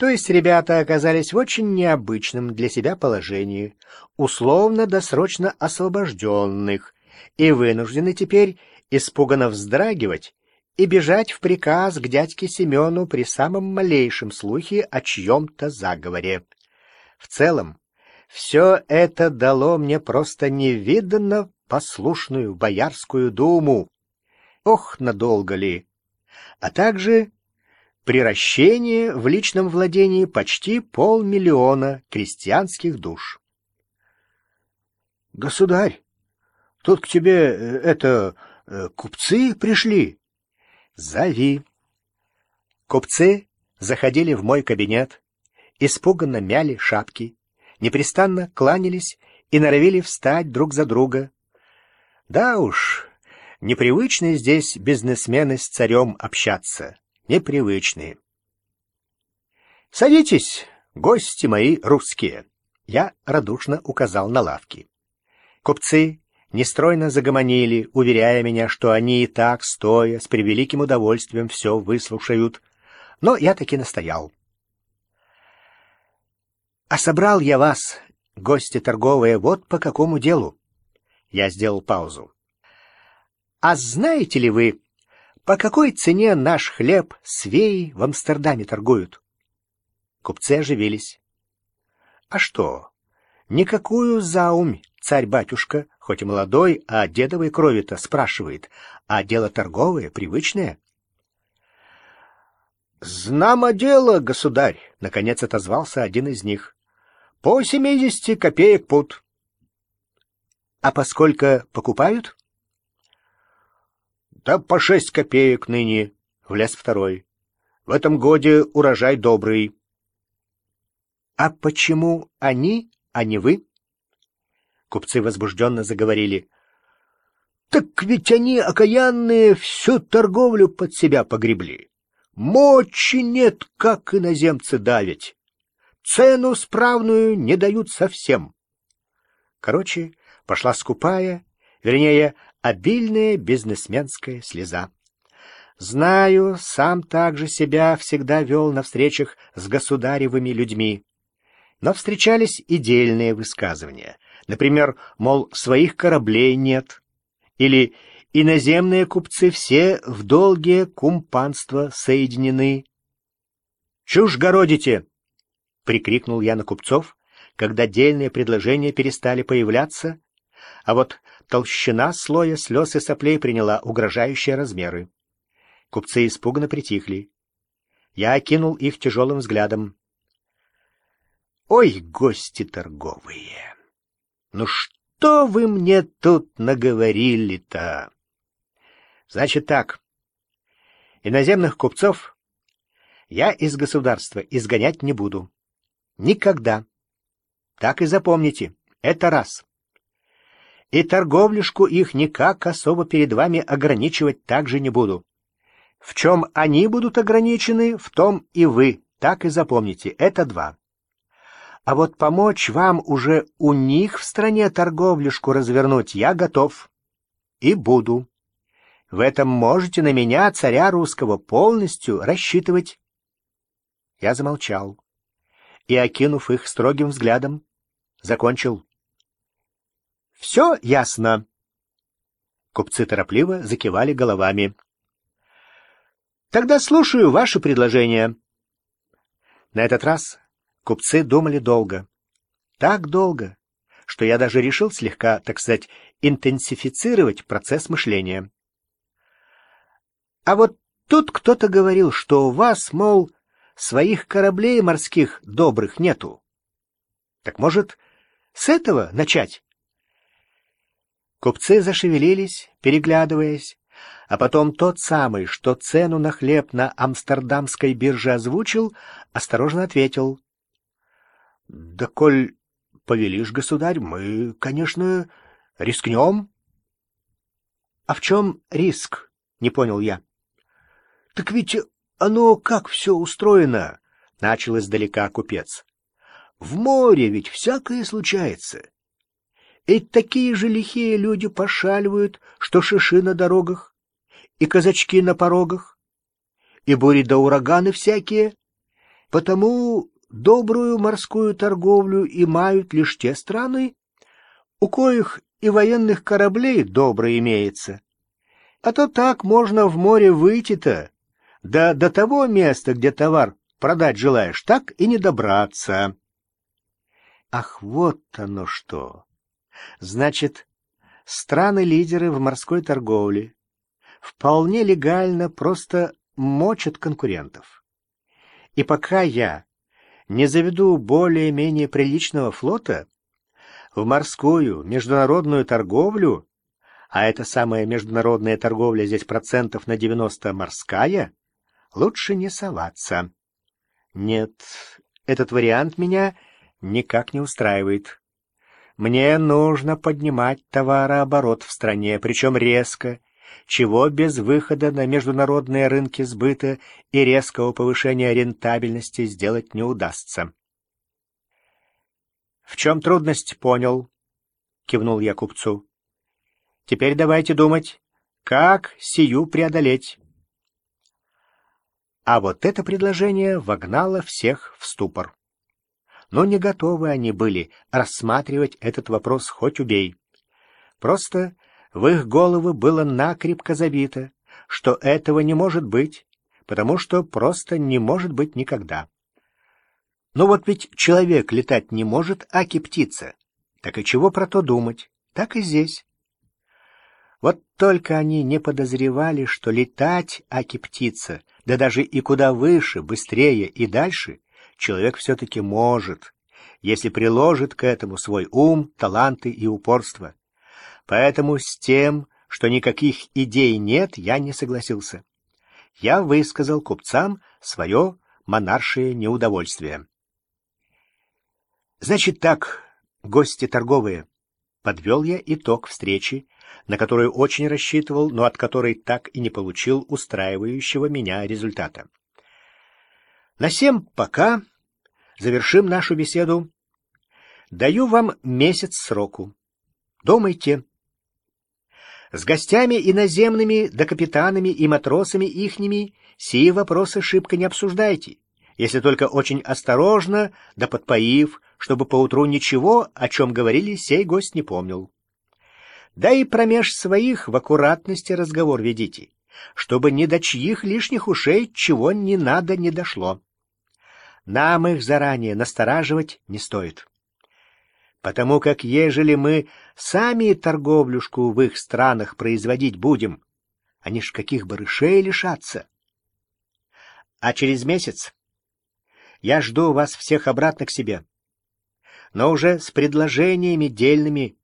То есть ребята оказались в очень необычном для себя положении, условно-досрочно освобожденных, и вынуждены теперь испуганно вздрагивать и бежать в приказ к дядьке Семену при самом малейшем слухе о чьем-то заговоре. В целом, все это дало мне просто невиданно послушную Боярскую думу. Ох, надолго ли! А также приращение в личном владении почти полмиллиона крестьянских душ. «Государь, тут к тебе, э, это, э, купцы пришли?» «Зови». Купцы заходили в мой кабинет, испуганно мяли шапки, непрестанно кланялись и норовили встать друг за друга. Да уж, непривычные здесь бизнесмены с царем общаться непривычные. «Садитесь, гости мои русские!» Я радушно указал на лавки. Купцы нестройно загомонили, уверяя меня, что они и так, стоя, с превеликим удовольствием все выслушают. Но я таки настоял. «А собрал я вас, гости торговые, вот по какому делу?» Я сделал паузу. «А знаете ли вы, по какой цене наш хлеб свеи в Амстердаме торгуют? Купцы оживились. А что? Никакую заумь царь-батюшка, хоть и молодой, а дедовой крови-то спрашивает, а дело торговое, привычное. «Знамо дело, государь!» — наконец отозвался один из них. «По семидесяти копеек пут». «А поскольку покупают?» Да по шесть копеек ныне, — влез второй. В этом годе урожай добрый. А почему они, а не вы? Купцы возбужденно заговорили. Так ведь они, окаянные, всю торговлю под себя погребли. Мочи нет, как иноземцы давить. Цену справную не дают совсем. Короче, пошла скупая, вернее, обильная бизнесменская слеза. Знаю, сам также себя всегда вел на встречах с государевыми людьми. Но встречались и дельные высказывания. Например, мол, своих кораблей нет. Или иноземные купцы все в долгие кумпанства соединены. «Чушь городите!» — прикрикнул я на купцов, когда дельные предложения перестали появляться, а вот толщина слоя слез и соплей приняла угрожающие размеры. Купцы испуганно притихли. Я окинул их тяжелым взглядом. «Ой, гости торговые! Ну что вы мне тут наговорили-то?» «Значит так, иноземных купцов я из государства изгонять не буду. Никогда. Так и запомните, это раз и торговлюшку их никак особо перед вами ограничивать также не буду. В чем они будут ограничены, в том и вы, так и запомните, это два. А вот помочь вам уже у них в стране торговлюшку развернуть я готов. И буду. В этом можете на меня, царя русского, полностью рассчитывать. Я замолчал и, окинув их строгим взглядом, закончил. Все ясно. Купцы торопливо закивали головами. Тогда слушаю ваше предложение. На этот раз купцы думали долго. Так долго, что я даже решил слегка, так сказать, интенсифицировать процесс мышления. А вот тут кто-то говорил, что у вас, мол, своих кораблей морских добрых нету. Так может, с этого начать? Купцы зашевелились, переглядываясь, а потом тот самый, что цену на хлеб на амстердамской бирже озвучил, осторожно ответил. — Да коль повелишь, государь, мы, конечно, рискнем. — А в чем риск? — не понял я. — Так ведь оно как все устроено, — начал издалека купец. — В море ведь всякое случается. И такие же лихие люди пошаливают, что шиши на дорогах, и казачки на порогах, и бури да ураганы всякие. Потому добрую морскую торговлю имеют лишь те страны, у коих и военных кораблей добро имеется. А то так можно в море выйти-то, да до того места, где товар продать желаешь, так и не добраться. Ах, вот оно что! Значит, страны-лидеры в морской торговле вполне легально просто мочат конкурентов. И пока я не заведу более-менее приличного флота, в морскую международную торговлю, а эта самая международная торговля здесь процентов на 90 морская, лучше не соваться. Нет, этот вариант меня никак не устраивает. Мне нужно поднимать товарооборот в стране, причем резко, чего без выхода на международные рынки сбыта и резкого повышения рентабельности сделать не удастся. «В чем трудность, понял?» — кивнул я купцу. «Теперь давайте думать, как сию преодолеть». А вот это предложение вогнало всех в ступор. Но не готовы они были рассматривать этот вопрос хоть убей. Просто в их головы было накрепко забито, что этого не может быть, потому что просто не может быть никогда. Но вот ведь человек летать не может, аки птица. Так и чего про то думать? Так и здесь. Вот только они не подозревали, что летать, аки птица, да даже и куда выше, быстрее и дальше, человек все-таки может, если приложит к этому свой ум, таланты и упорство. Поэтому с тем, что никаких идей нет, я не согласился. Я высказал купцам свое монаршее неудовольствие. Значит так, гости торговые, подвел я итог встречи, на которую очень рассчитывал, но от которой так и не получил устраивающего меня результата. На всем пока. Завершим нашу беседу. Даю вам месяц сроку. Думайте. С гостями иноземными, да капитанами и матросами ихними сии вопросы шибко не обсуждайте, если только очень осторожно, да подпоив, чтобы поутру ничего, о чем говорили, сей гость не помнил. Да и промеж своих в аккуратности разговор ведите, чтобы ни до чьих лишних ушей чего не надо не дошло. Нам их заранее настораживать не стоит. Потому как ежели мы сами торговлюшку в их странах производить будем, они ж каких барышей лишатся. А через месяц я жду вас всех обратно к себе но уже с предложениями дельными.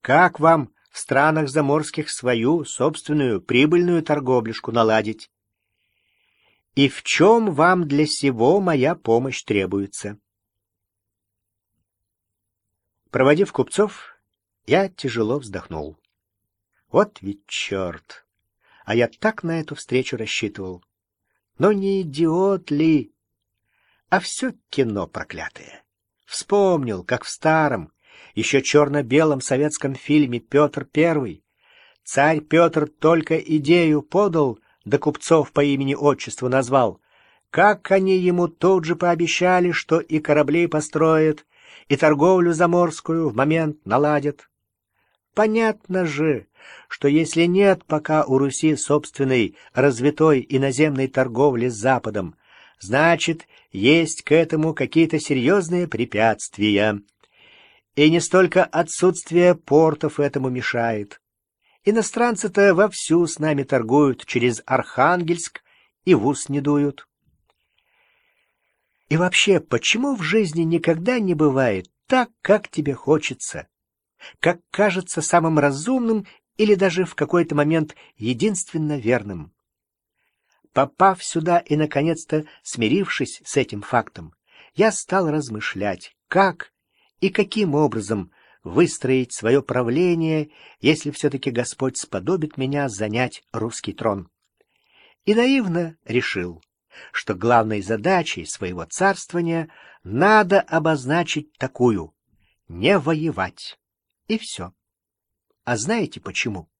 Как вам в странах заморских свою собственную прибыльную торговлюшку наладить? И в чем вам для сего моя помощь требуется? Проводив купцов, я тяжело вздохнул. Вот ведь черт! А я так на эту встречу рассчитывал. Но не идиот ли? А все кино проклятое. Вспомнил, как в старом, еще черно-белом советском фильме «Петр I» царь Петр только идею подал, да купцов по имени-отчеству назвал. Как они ему тут же пообещали, что и корабли построят, и торговлю заморскую в момент наладят. Понятно же, что если нет пока у Руси собственной развитой иноземной торговли с Западом, значит, есть к этому какие-то серьезные препятствия. И не столько отсутствие портов этому мешает. Иностранцы-то вовсю с нами торгуют через Архангельск и в ус не дуют. И вообще, почему в жизни никогда не бывает так, как тебе хочется, как кажется самым разумным или даже в какой-то момент единственно верным? Попав сюда и, наконец-то, смирившись с этим фактом, я стал размышлять, как и каким образом выстроить свое правление, если все-таки Господь сподобит меня занять русский трон. И наивно решил, что главной задачей своего царствования надо обозначить такую — не воевать. И все. А знаете почему?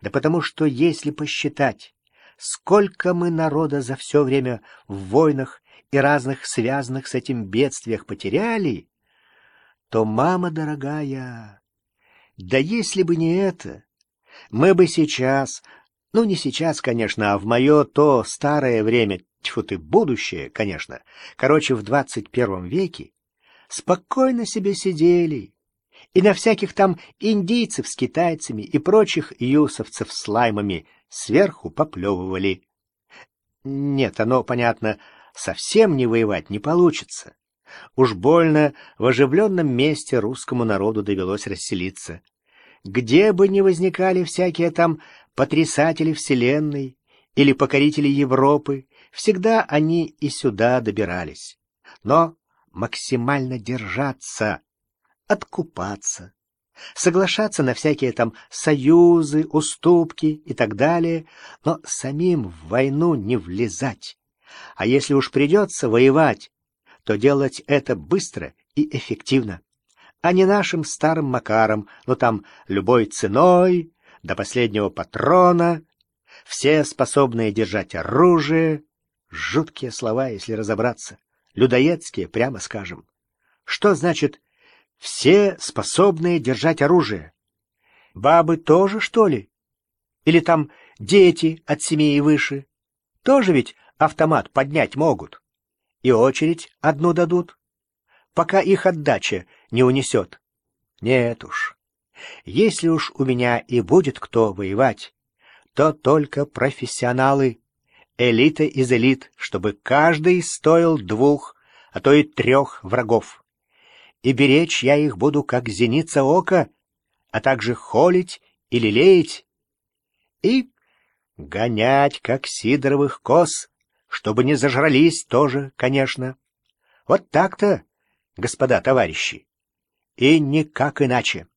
Да потому что если посчитать, сколько мы народа за все время в войнах и разных связанных с этим бедствиях потеряли, то, мама дорогая, да если бы не это, мы бы сейчас, ну не сейчас, конечно, а в мое то старое время, тьфу ты, будущее, конечно, короче, в двадцать первом веке, спокойно себе сидели и на всяких там индийцев с китайцами и прочих юсовцев с лаймами сверху поплевывали. Нет, оно, понятно, совсем не воевать не получится. Уж больно в оживленном месте русскому народу довелось расселиться. Где бы ни возникали всякие там потрясатели Вселенной или покорители Европы, всегда они и сюда добирались. Но максимально держаться, откупаться, соглашаться на всякие там союзы, уступки и так далее, но самим в войну не влезать. А если уж придется воевать, то делать это быстро и эффективно, а не нашим старым Макаром, ну там любой ценой, до последнего патрона, все способные держать оружие. Жуткие слова, если разобраться, людоедские, прямо скажем. Что значит «все способные держать оружие»? Бабы тоже, что ли? Или там дети от семи и выше? Тоже ведь автомат поднять могут. И очередь одну дадут, пока их отдача не унесет. Нет уж, если уж у меня и будет кто воевать, то только профессионалы, элита из элит, чтобы каждый стоил двух, а то и трех врагов. И беречь я их буду как зеница ока, а также холить и лелеять, и гонять, как сидоровых коз, чтобы не зажрались тоже, конечно. Вот так-то, господа товарищи, и никак иначе.